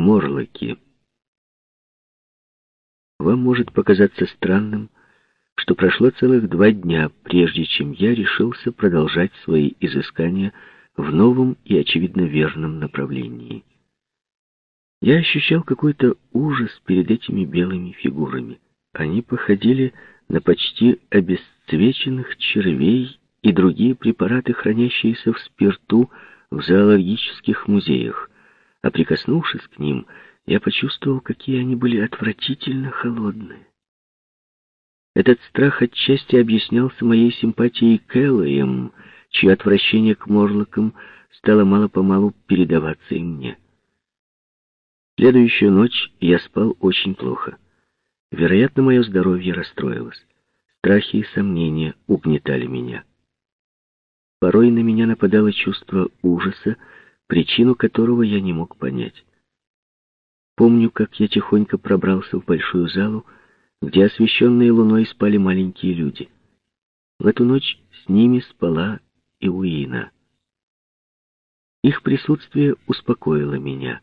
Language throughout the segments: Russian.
Морлоки. Вам может показаться странным, что прошло целых два дня, прежде чем я решился продолжать свои изыскания в новом и, очевидно, верном направлении. Я ощущал какой-то ужас перед этими белыми фигурами. Они походили на почти обесцвеченных червей и другие препараты, хранящиеся в спирту в зоологических музеях, а прикоснувшись к ним, я почувствовал, какие они были отвратительно холодные. Этот страх отчасти объяснялся моей симпатией к Эллоем, чье отвращение к Морлокам стало мало-помалу передаваться и мне. Следующую ночь я спал очень плохо. Вероятно, мое здоровье расстроилось. Страхи и сомнения угнетали меня. Порой на меня нападало чувство ужаса, причину которого я не мог понять. Помню, как я тихонько пробрался в большую залу, где освещенные луной спали маленькие люди. В эту ночь с ними спала и Уина. Их присутствие успокоило меня.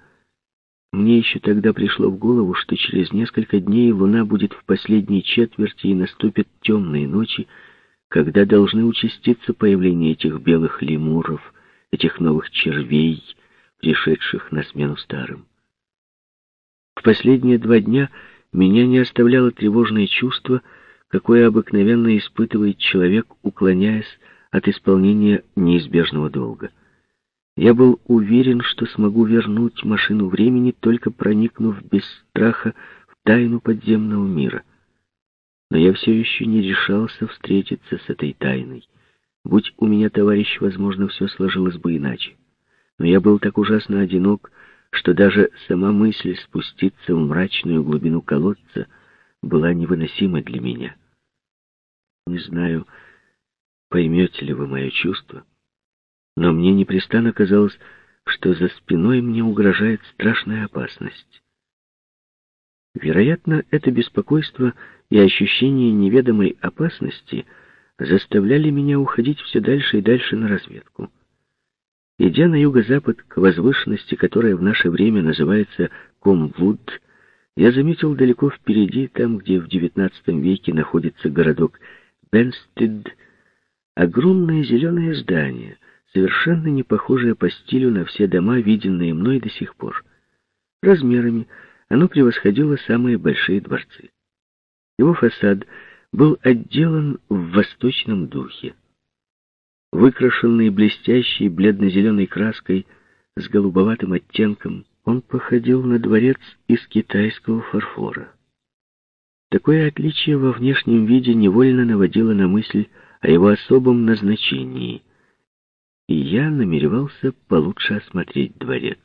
Мне еще тогда пришло в голову, что через несколько дней луна будет в последней четверти и наступят темные ночи, когда должны участиться появление этих белых лемуров, этих новых червей, пришедших на смену старым. В последние два дня меня не оставляло тревожное чувство, какое обыкновенно испытывает человек, уклоняясь от исполнения неизбежного долга. Я был уверен, что смогу вернуть машину времени, только проникнув без страха в тайну подземного мира. Но я все еще не решался встретиться с этой тайной. Будь у меня товарищ, возможно, все сложилось бы иначе. Но я был так ужасно одинок, что даже сама мысль спуститься в мрачную глубину колодца была невыносима для меня. Не знаю, поймете ли вы мое чувство, но мне непрестанно казалось, что за спиной мне угрожает страшная опасность. Вероятно, это беспокойство и ощущение неведомой опасности заставляли меня уходить все дальше и дальше на разведку. Идя на юго-запад к возвышенности, которая в наше время называется Комвуд, я заметил далеко впереди, там, где в XIX веке находится городок Бенстед, огромное зеленое здание, совершенно не похожее по стилю на все дома, виденные мной до сих пор. Размерами оно превосходило самые большие дворцы. Его фасад был отделан в восточном духе выкрашенный блестящей бледно-зеленой краской с голубоватым оттенком, он походил на дворец из китайского фарфора. Такое отличие во внешнем виде невольно наводило на мысль о его особом назначении, и я намеревался получше осмотреть дворец.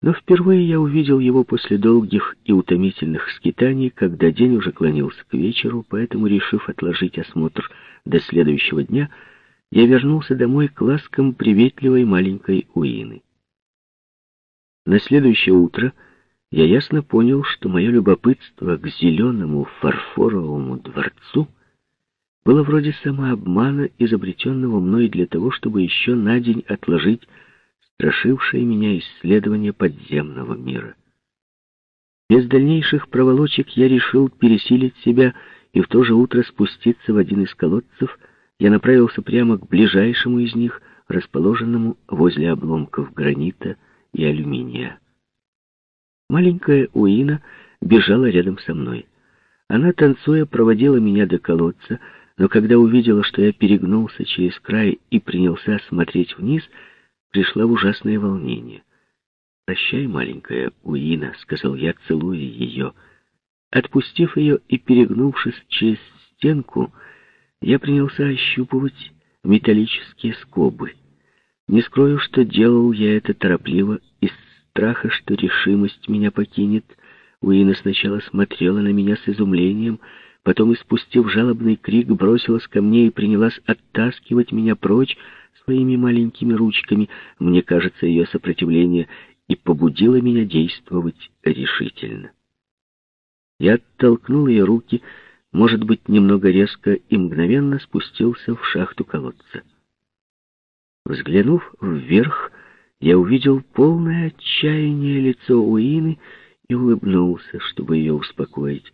Но впервые я увидел его после долгих и утомительных скитаний, когда день уже клонился к вечеру, поэтому, решив отложить осмотр до следующего дня, я вернулся домой к ласкам приветливой маленькой Уины. На следующее утро я ясно понял, что мое любопытство к зеленому фарфоровому дворцу было вроде самообмана, изобретенного мной для того, чтобы еще на день отложить страшившее меня исследование подземного мира. Без дальнейших проволочек я решил пересилить себя и в то же утро спуститься в один из колодцев, я направился прямо к ближайшему из них, расположенному возле обломков гранита и алюминия. Маленькая Уина бежала рядом со мной. Она, танцуя, проводила меня до колодца, но когда увидела, что я перегнулся через край и принялся смотреть вниз, пришла в ужасное волнение. «Прощай, маленькая Уина», — сказал я, целуя ее. Отпустив ее и перегнувшись через стенку, я принялся ощупывать металлические скобы. Не скрою, что делал я это торопливо, из страха, что решимость меня покинет. Уина сначала смотрела на меня с изумлением, потом, испустив жалобный крик, бросилась ко мне и принялась оттаскивать меня прочь своими маленькими ручками. Мне кажется, ее сопротивление и побудило меня действовать решительно. Я оттолкнул ее руки, может быть, немного резко и мгновенно спустился в шахту колодца. Взглянув вверх, я увидел полное отчаяние лицо Уины и улыбнулся, чтобы ее успокоить.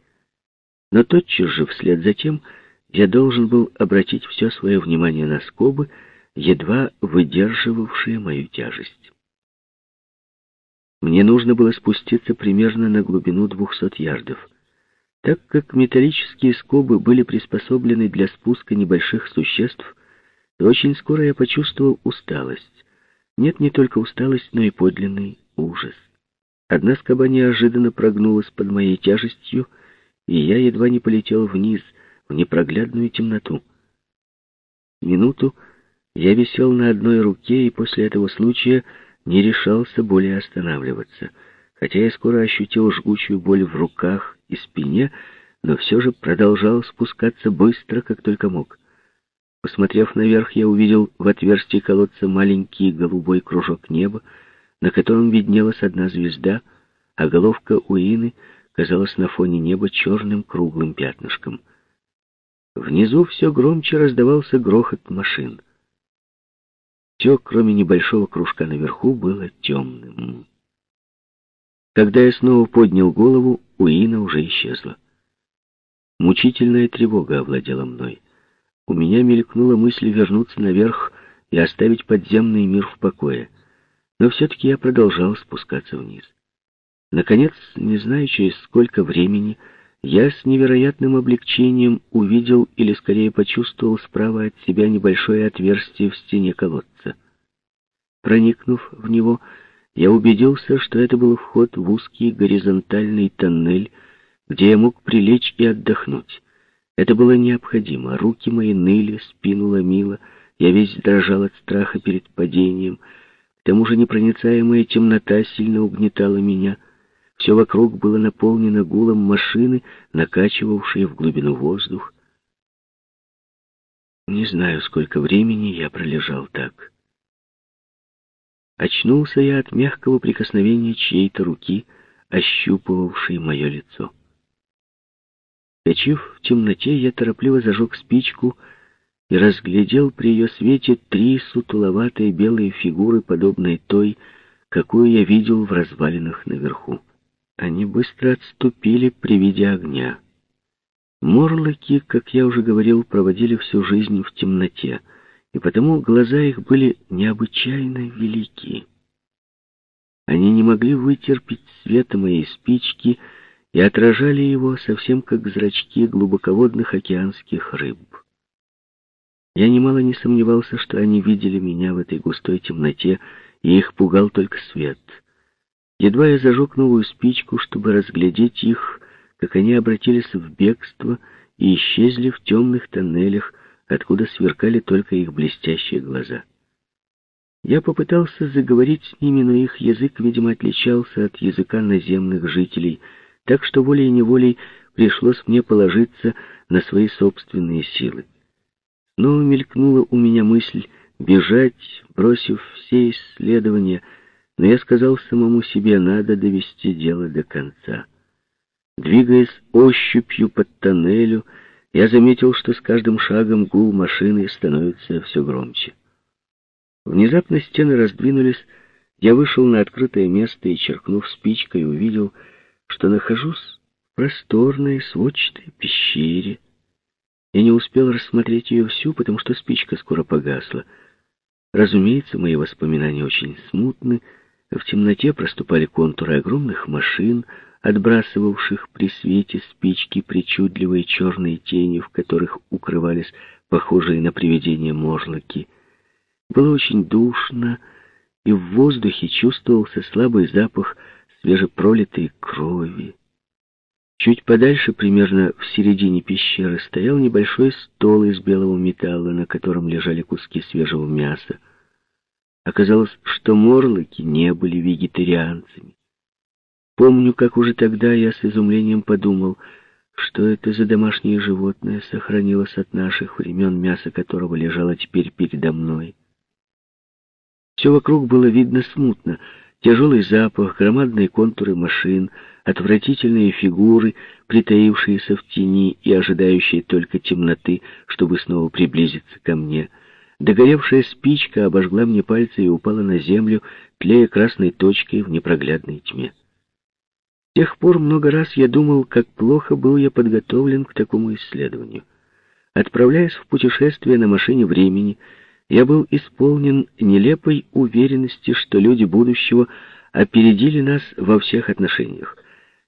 Но тотчас же, вслед за тем, я должен был обратить все свое внимание на скобы, едва выдерживавшие мою тяжесть. Мне нужно было спуститься примерно на глубину двухсот ярдов. Так как металлические скобы были приспособлены для спуска небольших существ, то очень скоро я почувствовал усталость. Нет, не только усталость, но и подлинный ужас. Одна скоба неожиданно прогнулась под моей тяжестью, и я едва не полетел вниз, в непроглядную темноту. Минуту я висел на одной руке, и после этого случая не решался более останавливаться. Хотя я скоро ощутил жгучую боль в руках и спине, но все же продолжал спускаться быстро, как только мог. Посмотрев наверх, я увидел в отверстии колодца маленький голубой кружок неба, на котором виднелась одна звезда, а головка Уины казалась на фоне неба черным круглым пятнышком. Внизу все громче раздавался грохот машин. Все, кроме небольшого кружка наверху, было темным. Когда я снова поднял голову, Уина уже исчезла. Мучительная тревога овладела мной. У меня мелькнула мысль вернуться наверх и оставить подземный мир в покое. Но все-таки я продолжал спускаться вниз. Наконец, не знаю через сколько времени, я с невероятным облегчением увидел или скорее почувствовал справа от себя небольшое отверстие в стене колодца. Проникнув в него, я убедился, что это был вход в узкий горизонтальный тоннель, где я мог прилечь и отдохнуть. Это было необходимо. Руки мои ныли, спину ломило, я весь дрожал от страха перед падением. К тому же непроницаемая темнота сильно угнетала меня. Все вокруг было наполнено гулом машины, накачивавшей в глубину воздух. Не знаю, сколько времени я пролежал так. Очнулся я от мягкого прикосновения чьей-то руки, ощупывавшей мое лицо. Скочив в темноте, я торопливо зажег спичку и разглядел при ее свете три сутуловатые белые фигуры, подобные той, какую я видел в развалинах наверху. Они быстро отступили при виде огня. Морлоки, как я уже говорил, проводили всю жизнь в темноте, и потому глаза их были необычайно велики. Они не могли вытерпеть света моей спички, и отражали его совсем как зрачки глубоководных океанских рыб. Я немало не сомневался, что они видели меня в этой густой темноте, и их пугал только свет. Едва я зажег новую спичку, чтобы разглядеть их, как они обратились в бегство и исчезли в темных тоннелях, откуда сверкали только их блестящие глаза. Я попытался заговорить с ними, но их язык, видимо, отличался от языка наземных жителей — так что волей-неволей пришлось мне положиться на свои собственные силы. Снова мелькнула у меня мысль бежать, бросив все исследования, но я сказал самому себе, надо довести дело до конца. Двигаясь ощупью под тоннелю, я заметил, что с каждым шагом гул машины становится все громче. Внезапно стены раздвинулись, я вышел на открытое место и, черкнув спичкой, увидел, что нахожусь в просторной сводчатой пещере. Я не успел рассмотреть ее всю, потому что спичка скоро погасла. Разумеется, мои воспоминания очень смутны. В темноте проступали контуры огромных машин, отбрасывавших при свете спички причудливые черные тени, в которых укрывались похожие на привидения морлоки. Было очень душно, и в воздухе чувствовался слабый запах свежепролитой крови. Чуть подальше, примерно в середине пещеры, стоял небольшой стол из белого металла, на котором лежали куски свежего мяса. Оказалось, что морлоки не были вегетарианцами. Помню, как уже тогда я с изумлением подумал, что это за домашнее животное сохранилось от наших времен, мясо которого лежало теперь передо мной. Все вокруг было видно смутно — Тяжелый запах, громадные контуры машин, отвратительные фигуры, притаившиеся в тени и ожидающие только темноты, чтобы снова приблизиться ко мне. Догоревшая спичка обожгла мне пальцы и упала на землю, тлея красной точкой в непроглядной тьме. С тех пор много раз я думал, как плохо был я подготовлен к такому исследованию. Отправляясь в путешествие на машине времени, я был исполнен нелепой уверенности, что люди будущего опередили нас во всех отношениях.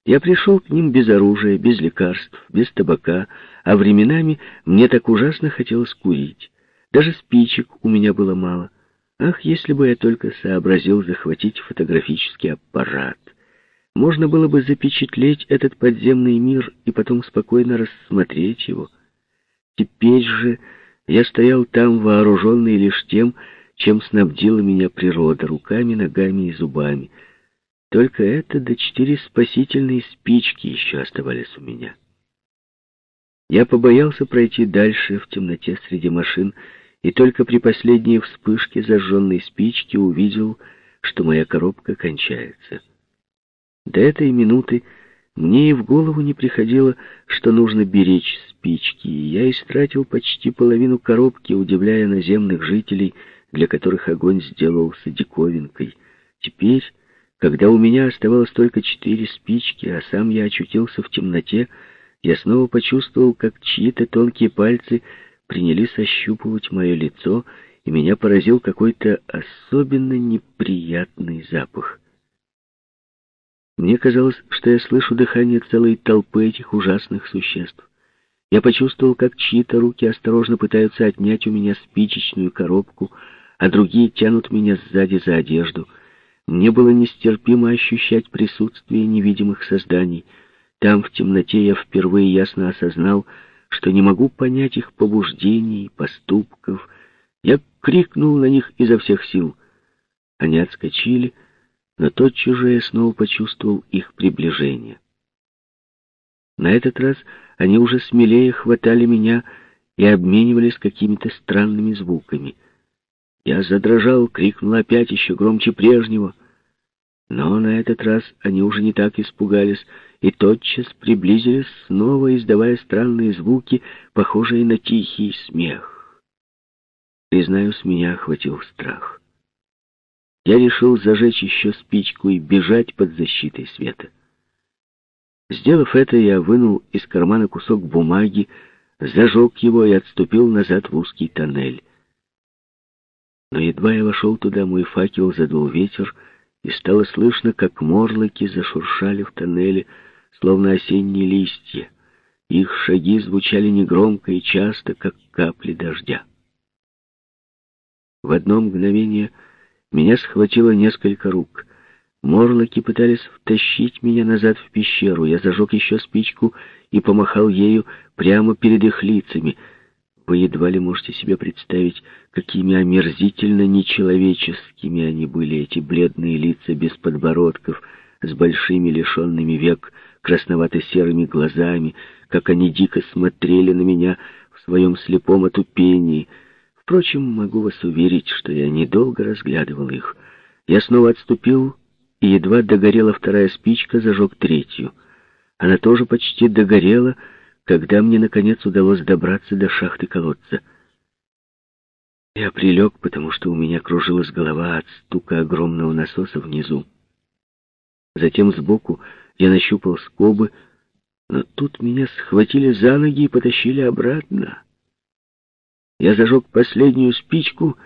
Я пришел к ним без оружия, без лекарств, без табака, а временами мне так ужасно хотелось курить. Даже спичек у меня было мало. Ах, если бы я только сообразил захватить фотографический аппарат. Можно было бы запечатлеть этот подземный мир и потом спокойно рассмотреть его. Теперь же я стоял там, вооруженный лишь тем, чем снабдила меня природа, руками, ногами и зубами. Только это до четыре спасительные спички еще оставались у меня. Я побоялся пройти дальше в темноте среди машин, и только при последней вспышке зажженной спички увидел, что моя коробка кончается. До этой минуты мне и в голову не приходило, что нужно беречь спички, и я истратил почти половину коробки, удивляя наземных жителей, для которых огонь сделался диковинкой. Теперь, когда у меня оставалось только четыре спички, а сам я очутился в темноте, я снова почувствовал, как чьи-то тонкие пальцы принялись ощупывать мое лицо, и меня поразил какой-то особенно неприятный запах. Мне казалось, что я слышу дыхание целой толпы этих ужасных существ. Я почувствовал, как чьи-то руки осторожно пытаются отнять у меня спичечную коробку, а другие тянут меня сзади за одежду. Мне было нестерпимо ощущать присутствие невидимых созданий. Там, в темноте, я впервые ясно осознал, что не могу понять их побуждений, поступков. Я крикнул на них изо всех сил. Они отскочили, но тотчас же я снова почувствовал их приближение. На этот раз они уже смелее хватали меня и обменивались какими-то странными звуками. Я задрожал, крикнул опять еще громче прежнего — но на этот раз они уже не так испугались и тотчас приблизились, снова издавая странные звуки, похожие на тихий смех. Признаюсь, меня охватил страх. Я решил зажечь еще спичку и бежать под защитой света. Сделав это, я вынул из кармана кусок бумаги, зажег его и отступил назад в узкий тоннель. Но едва я вошел туда, мой факел задул ветер, и стало слышно, как морлоки зашуршали в тоннеле, словно осенние листья. Их шаги звучали негромко и часто, как капли дождя. В одно мгновение меня схватило несколько рук. Морлоки пытались втащить меня назад в пещеру. Я зажег еще спичку и помахал ею прямо перед их лицами — вы едва ли можете себе представить, какими омерзительно нечеловеческими они были, эти бледные лица без подбородков, с большими лишенными век красновато-серыми глазами, как они дико смотрели на меня в своем слепом отупении. Впрочем, могу вас уверить, что я недолго разглядывал их. Я снова отступил, и едва догорела вторая спичка, зажег третью. Она тоже почти догорела, когда мне, наконец, удалось добраться до шахты колодца. Я прилег, потому что у меня кружилась голова от стука огромного насоса внизу. Затем сбоку я нащупал скобы, но тут меня схватили за ноги и потащили обратно. Я зажег последнюю спичку,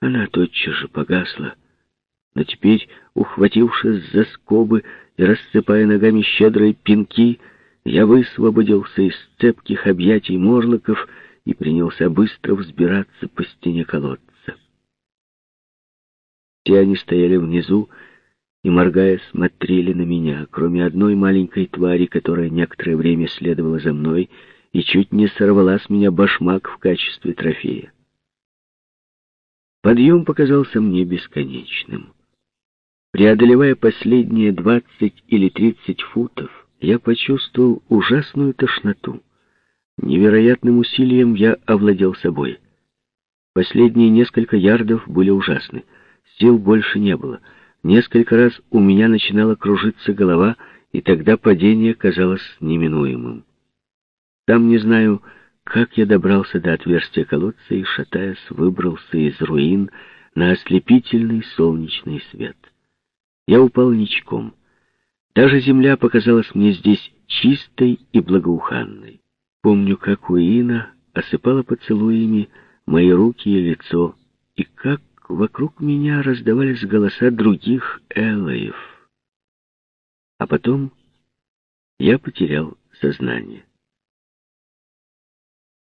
она тотчас же погасла. Но теперь, ухватившись за скобы и рассыпая ногами щедрые пинки, я высвободился из цепких объятий морлоков и принялся быстро взбираться по стене колодца. Все они стояли внизу и, моргая, смотрели на меня, кроме одной маленькой твари, которая некоторое время следовала за мной и чуть не сорвала с меня башмак в качестве трофея. Подъем показался мне бесконечным. Преодолевая последние двадцать или тридцать футов, я почувствовал ужасную тошноту. Невероятным усилием я овладел собой. Последние несколько ярдов были ужасны. Сил больше не было. Несколько раз у меня начинала кружиться голова, и тогда падение казалось неминуемым. Там не знаю, как я добрался до отверстия колодца и, шатаясь, выбрался из руин на ослепительный солнечный свет. Я упал ничком. Даже земля показалась мне здесь чистой и благоуханной. Помню, как Уина осыпала поцелуями мои руки и лицо, и как вокруг меня раздавались голоса других Элоев. А потом я потерял сознание.